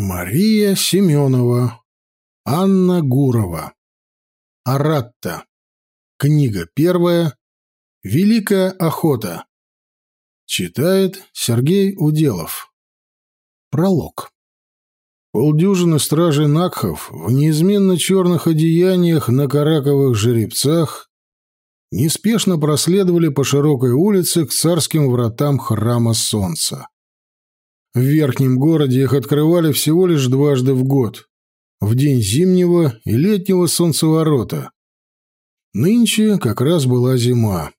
Мария Семенова. Анна Гурова. Аратта. Книга первая. Великая охота. Читает Сергей Уделов. Пролог. Полдюжины стражей Накхов в неизменно черных одеяниях на караковых жеребцах неспешно проследовали по широкой улице к царским вратам храма Солнца. В верхнем городе их открывали всего лишь дважды в год, в день зимнего и летнего солнцеворота. Нынче как раз была зима.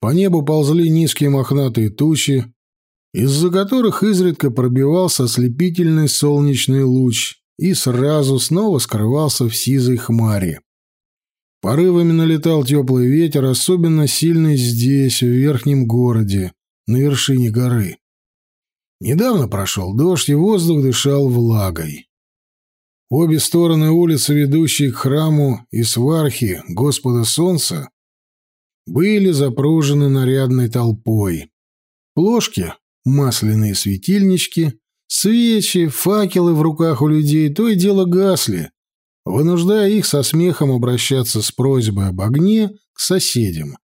По небу ползли низкие мохнатые тучи, из-за которых изредка пробивался ослепительный солнечный луч и сразу снова скрывался в сизой хмаре. Порывами налетал теплый ветер, особенно сильный здесь, в верхнем городе, на вершине горы. Недавно прошел дождь, и воздух дышал влагой. Обе стороны улицы, ведущие к храму и свархи Господа Солнца, были запружены нарядной толпой. Плошки, масляные светильнички, свечи, факелы в руках у людей то и дело гасли, вынуждая их со смехом обращаться с просьбой об огне к соседям.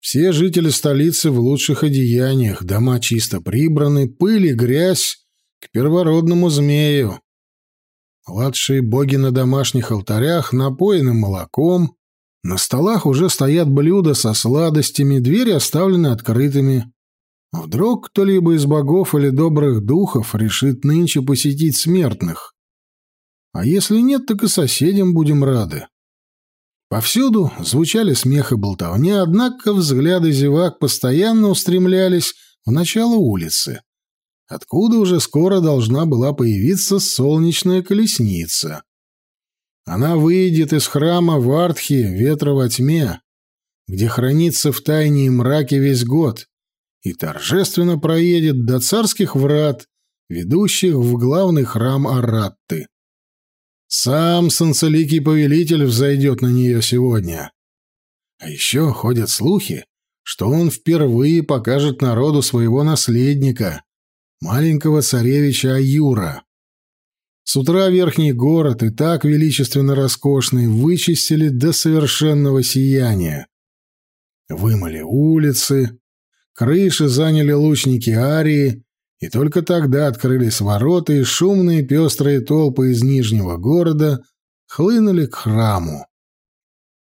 Все жители столицы в лучших одеяниях, дома чисто прибраны, пыль и грязь к первородному змею. Младшие боги на домашних алтарях напоены молоком, на столах уже стоят блюда со сладостями, двери оставлены открытыми. Вдруг кто-либо из богов или добрых духов решит нынче посетить смертных. А если нет, так и соседям будем рады. Повсюду звучали смех и болтовня, однако взгляды зевак постоянно устремлялись в начало улицы, откуда уже скоро должна была появиться солнечная колесница. Она выйдет из храма в Артхе ветра во тьме, где хранится в тайне и мраке весь год, и торжественно проедет до царских врат, ведущих в главный храм Аратты. Сам санцеликий повелитель взойдет на нее сегодня. А еще ходят слухи, что он впервые покажет народу своего наследника, маленького царевича Аюра. С утра верхний город, и так величественно роскошный, вычистили до совершенного сияния. Вымыли улицы, крыши заняли лучники Арии, и только тогда открылись ворота, и шумные пестрые толпы из Нижнего города хлынули к храму.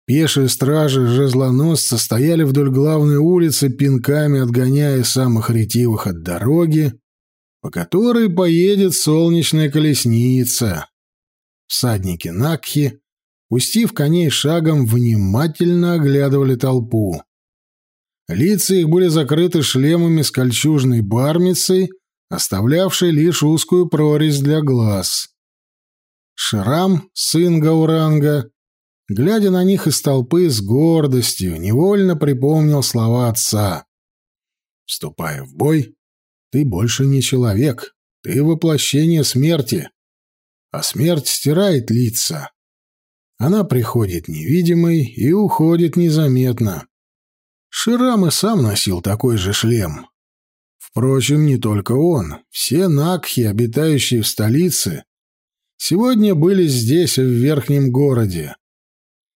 Пешие стражи жезлоносца стояли вдоль главной улицы, пинками отгоняя самых ретивых от дороги, по которой поедет солнечная колесница. Всадники Накхи, пустив коней шагом, внимательно оглядывали толпу. Лица их были закрыты шлемами с кольчужной бармицей, оставлявший лишь узкую прорезь для глаз. Шрам, сын Гауранга, глядя на них из толпы с гордостью, невольно припомнил слова отца. «Вступая в бой, ты больше не человек, ты воплощение смерти, а смерть стирает лица. Она приходит невидимой и уходит незаметно. Ширам и сам носил такой же шлем, Впрочем, не только он. Все накхи, обитающие в столице, сегодня были здесь, в верхнем городе.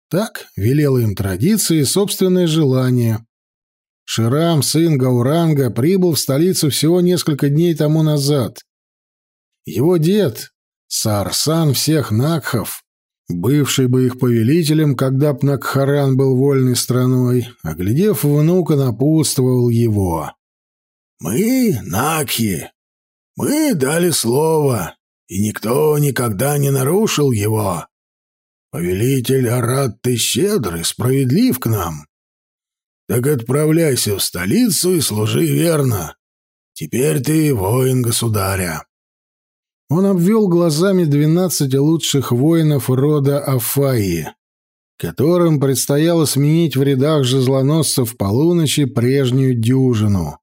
Так велела им традиция и собственное желание. Ширам, сын Гауранга, прибыл в столицу всего несколько дней тому назад. Его дед, Сарсан всех Накхов, бывший бы их повелителем, когда б Накхаран был вольной страной, оглядев внука, напутствовал его. Мы, Накхи, мы дали слово, и никто никогда не нарушил его. Повелитель Арат, ты щедр и справедлив к нам. Так отправляйся в столицу и служи верно. Теперь ты воин государя. Он обвел глазами двенадцать лучших воинов рода Афаи, которым предстояло сменить в рядах жезлоносцев полуночи прежнюю дюжину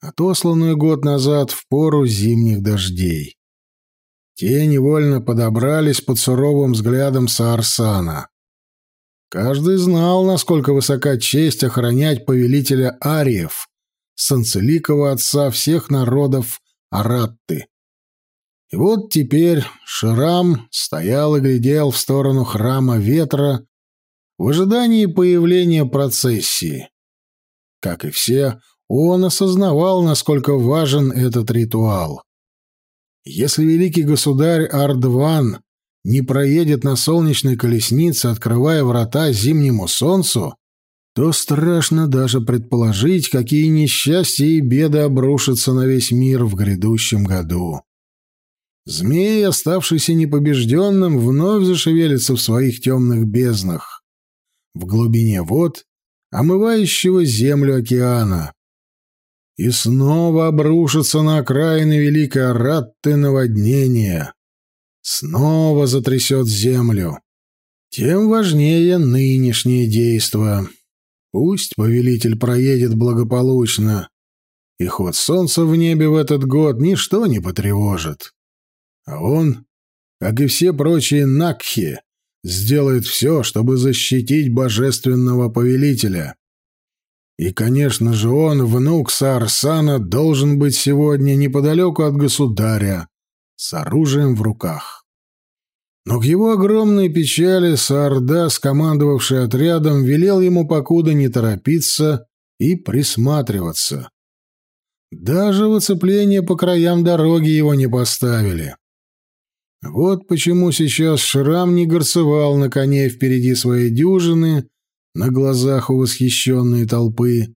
отосланную год назад в пору зимних дождей. Те невольно подобрались под суровым взглядом Саарсана. Каждый знал, насколько высока честь охранять повелителя Ариев, санцеликого отца всех народов Аратты. И вот теперь Шрам стоял и глядел в сторону храма ветра в ожидании появления процессии. Как и все, он осознавал, насколько важен этот ритуал. Если великий государь Ардван не проедет на солнечной колеснице, открывая врата зимнему солнцу, то страшно даже предположить, какие несчастья и беды обрушатся на весь мир в грядущем году. Змей, оставшийся непобежденным, вновь зашевелится в своих темных безднах, в глубине вод, омывающего землю океана, и снова обрушится на окраины великой Аратты наводнения, снова затрясет землю. Тем важнее нынешнее действо. Пусть повелитель проедет благополучно, и ход солнца в небе в этот год ничто не потревожит. А он, как и все прочие Накхи, сделает все, чтобы защитить божественного повелителя. И, конечно же, он, внук Саарсана, должен быть сегодня неподалеку от государя, с оружием в руках. Но к его огромной печали Саарда, скомандовавший отрядом, велел ему покуда не торопиться и присматриваться. Даже в оцепление по краям дороги его не поставили. Вот почему сейчас Шрам не горцевал на коне впереди своей дюжины на глазах у восхищенной толпы,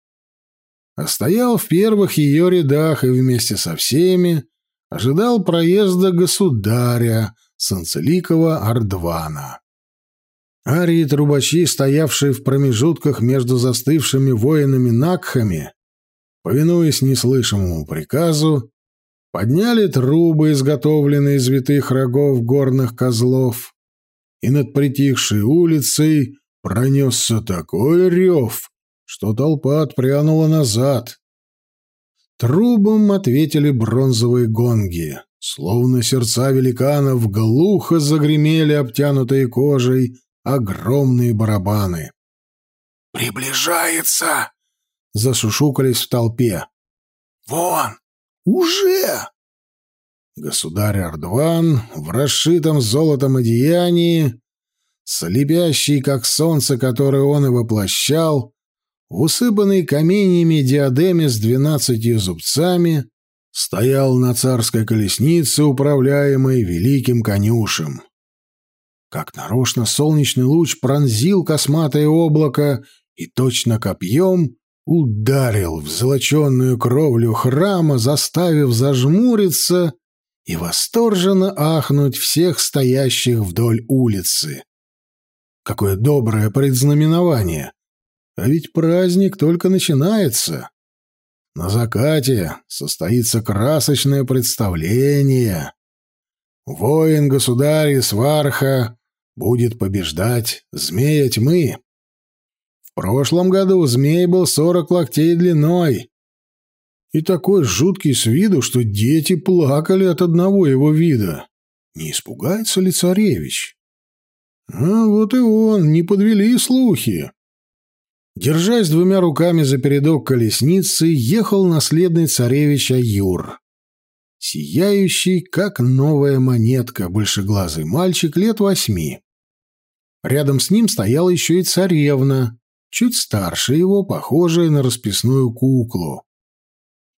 а стоял в первых ее рядах и вместе со всеми ожидал проезда государя Санцеликова Ардвана. Арии трубачи, стоявшие в промежутках между застывшими воинами-накхами, повинуясь неслышимому приказу, подняли трубы, изготовленные из витых рогов горных козлов, и над притихшей улицей пронесся такой рев, что толпа отпрянула назад. Трубам ответили бронзовые гонги. Словно сердца великанов глухо загремели обтянутые кожей огромные барабаны. «Приближается!» — засушукались в толпе. «Вон! Уже!» Государь Ардван в расшитом золотом одеянии, слепящий, как солнце, которое он и воплощал, усыпанный каменьями диадеме с двенадцатью зубцами, стоял на царской колеснице, управляемой великим конюшем. Как нарочно солнечный луч пронзил косматое облако и точно копьем ударил в золоченную кровлю храма, заставив зажмуриться и восторженно ахнуть всех стоящих вдоль улицы. Какое доброе предзнаменование! А ведь праздник только начинается. На закате состоится красочное представление. Воин-государь Сварха будет побеждать змея тьмы. В прошлом году змей был сорок локтей длиной и такой жуткий с виду, что дети плакали от одного его вида. Не испугается ли царевич? А вот и он, не подвели слухи. Держась двумя руками за передок колесницы, ехал наследный царевич Аюр. Сияющий, как новая монетка, большеглазый мальчик лет восьми. Рядом с ним стояла еще и царевна, чуть старше его, похожая на расписную куклу.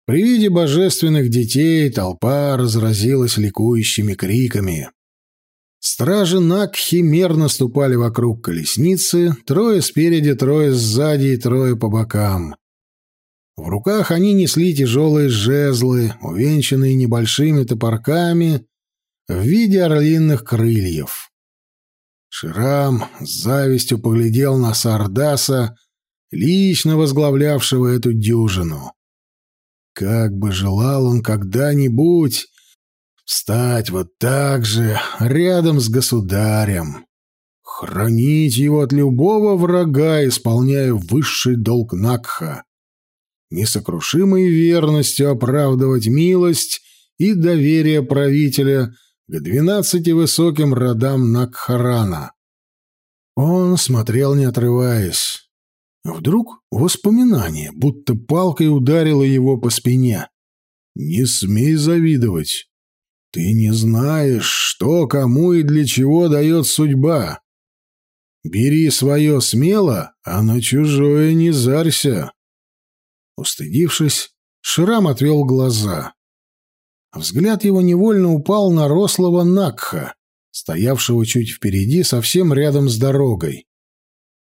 При виде божественных детей толпа разразилась ликующими криками. Стражи Накхи мерно ступали вокруг колесницы, трое спереди, трое сзади и трое по бокам. В руках они несли тяжелые жезлы, увенчанные небольшими топорками в виде орлиных крыльев. Ширам с завистью поглядел на Сардаса, лично возглавлявшего эту дюжину. Как бы желал он когда-нибудь встать вот так же рядом с государем, хранить его от любого врага, исполняя высший долг Накха, несокрушимой верностью оправдывать милость и доверие правителя — к двенадцати высоким родам Накхарана. Он смотрел, не отрываясь. Вдруг воспоминание, будто палкой ударило его по спине. «Не смей завидовать. Ты не знаешь, что кому и для чего дает судьба. Бери свое смело, а на чужое не зарься. Устыдившись, Шрам отвел глаза. Взгляд его невольно упал на рослого Накха, стоявшего чуть впереди, совсем рядом с дорогой.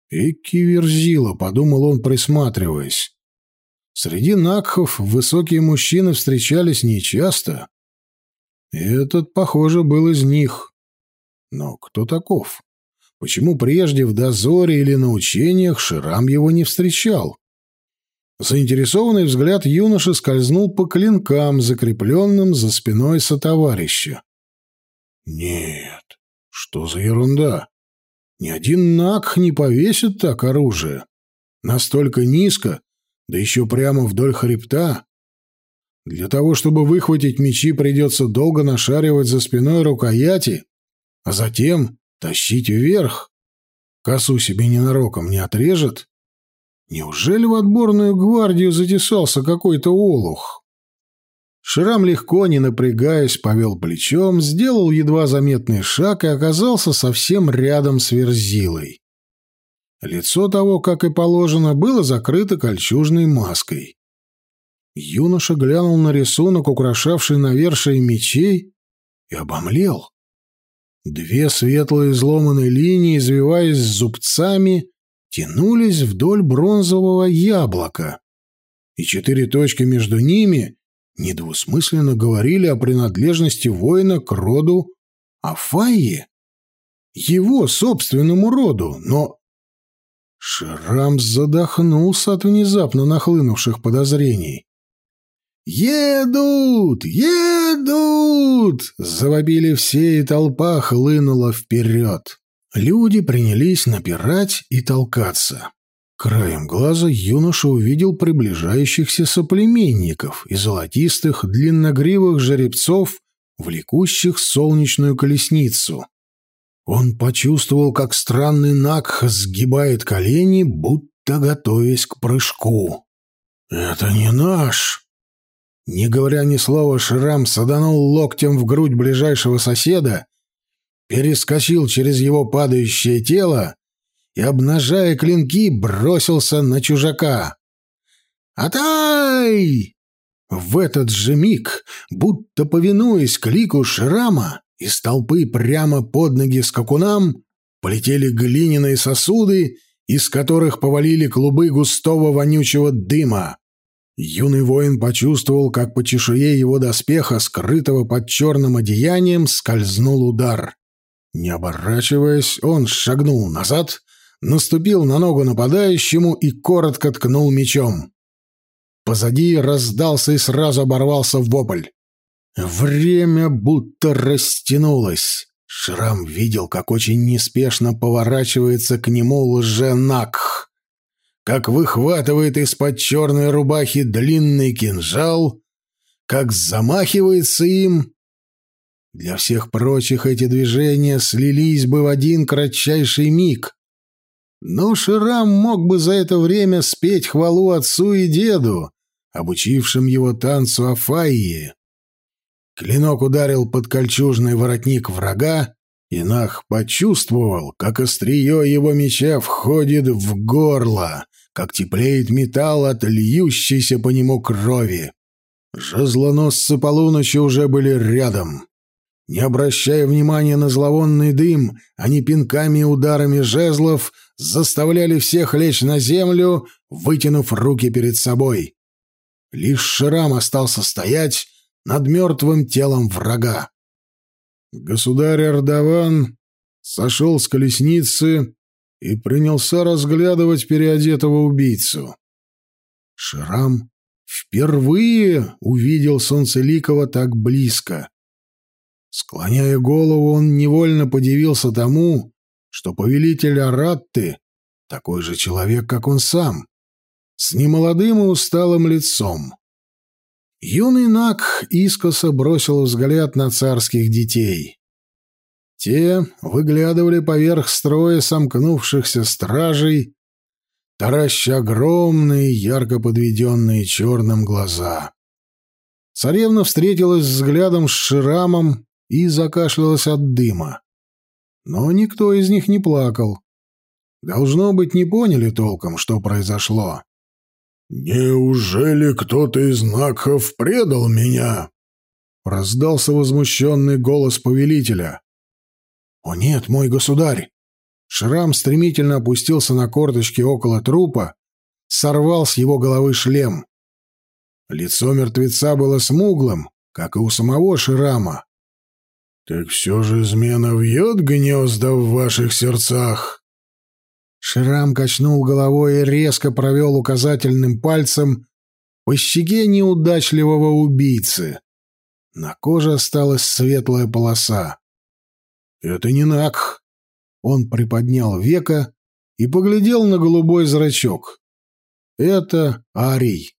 «Эки верзила», — подумал он, присматриваясь. Среди Накхов высокие мужчины встречались нечасто. Этот, похоже, был из них. Но кто таков? Почему прежде в дозоре или на учениях Ширам его не встречал? Заинтересованный взгляд юноши скользнул по клинкам, закрепленным за спиной сотоварища. Нет, что за ерунда? Ни один наг не повесит так оружие. Настолько низко, да еще прямо вдоль хребта. Для того, чтобы выхватить мечи, придется долго нашаривать за спиной рукояти, а затем тащить вверх. Косу себе ненароком не отрежет. Неужели в отборную гвардию затесался какой-то олух? Шрам легко, не напрягаясь, повел плечом, сделал едва заметный шаг и оказался совсем рядом с Верзилой. Лицо того, как и положено, было закрыто кольчужной маской. Юноша глянул на рисунок, украшавший навершие мечей, и обомлел. Две светлые изломанные линии, извиваясь зубцами, тянулись вдоль бронзового яблока, и четыре точки между ними недвусмысленно говорили о принадлежности воина к роду Афайи, его собственному роду, но... Шрам задохнулся от внезапно нахлынувших подозрений. «Едут! Едут!» — завопили все, и толпа хлынула вперед. Люди принялись напирать и толкаться. Краем глаза юноша увидел приближающихся соплеменников и золотистых длинногривых жеребцов, влекущих солнечную колесницу. Он почувствовал, как странный Накх сгибает колени, будто готовясь к прыжку. «Это не наш!» Не говоря ни слова, Шрам саданул локтем в грудь ближайшего соседа перескочил через его падающее тело и, обнажая клинки, бросился на чужака. «Атай!» В этот же миг, будто повинуясь клику Шрама, из толпы прямо под ноги скакунам полетели глиняные сосуды, из которых повалили клубы густого вонючего дыма. Юный воин почувствовал, как по чешуе его доспеха, скрытого под черным одеянием, скользнул удар. Не оборачиваясь, он шагнул назад, наступил на ногу нападающему и коротко ткнул мечом. Позади раздался и сразу оборвался вопль. Время будто растянулось. Шрам видел, как очень неспешно поворачивается к нему лженакх, как выхватывает из-под черной рубахи длинный кинжал, как замахивается им для всех прочих эти движения слились бы в один кратчайший миг. Но Ширам мог бы за это время спеть хвалу отцу и деду, обучившим его танцу Афайи. Клинок ударил под кольчужный воротник врага, и Нах почувствовал, как острие его меча входит в горло, как теплеет металл от льющейся по нему крови. Жезлоносцы полуночи уже были рядом. Не обращая внимания на зловонный дым, они пинками и ударами жезлов заставляли всех лечь на землю, вытянув руки перед собой. Лишь Шрам остался стоять над мертвым телом врага. Государь Ардаван сошел с колесницы и принялся разглядывать переодетого убийцу. Шрам впервые увидел Солнцеликова так близко. Склоняя голову, он невольно подивился тому, что повелитель Аратты — такой же человек, как он сам, с немолодым и усталым лицом. Юный Нак искоса бросил взгляд на царских детей. Те выглядывали поверх строя сомкнувшихся стражей, тараща огромные, ярко подведенные черным глаза. Царевна встретилась взглядом с Ширамом и закашлялась от дыма. Но никто из них не плакал. Должно быть, не поняли толком, что произошло. «Неужели кто-то из Накхов предал меня?» Раздался возмущенный голос повелителя. «О нет, мой государь!» Шрам стремительно опустился на корточки около трупа, сорвал с его головы шлем. Лицо мертвеца было смуглым, как и у самого Ширама. «Так все же измена вьет гнезда в ваших сердцах?» Шрам качнул головой и резко провел указательным пальцем по щеке неудачливого убийцы. На коже осталась светлая полоса. «Это не Накх!» Он приподнял века и поглядел на голубой зрачок. «Это Арий!»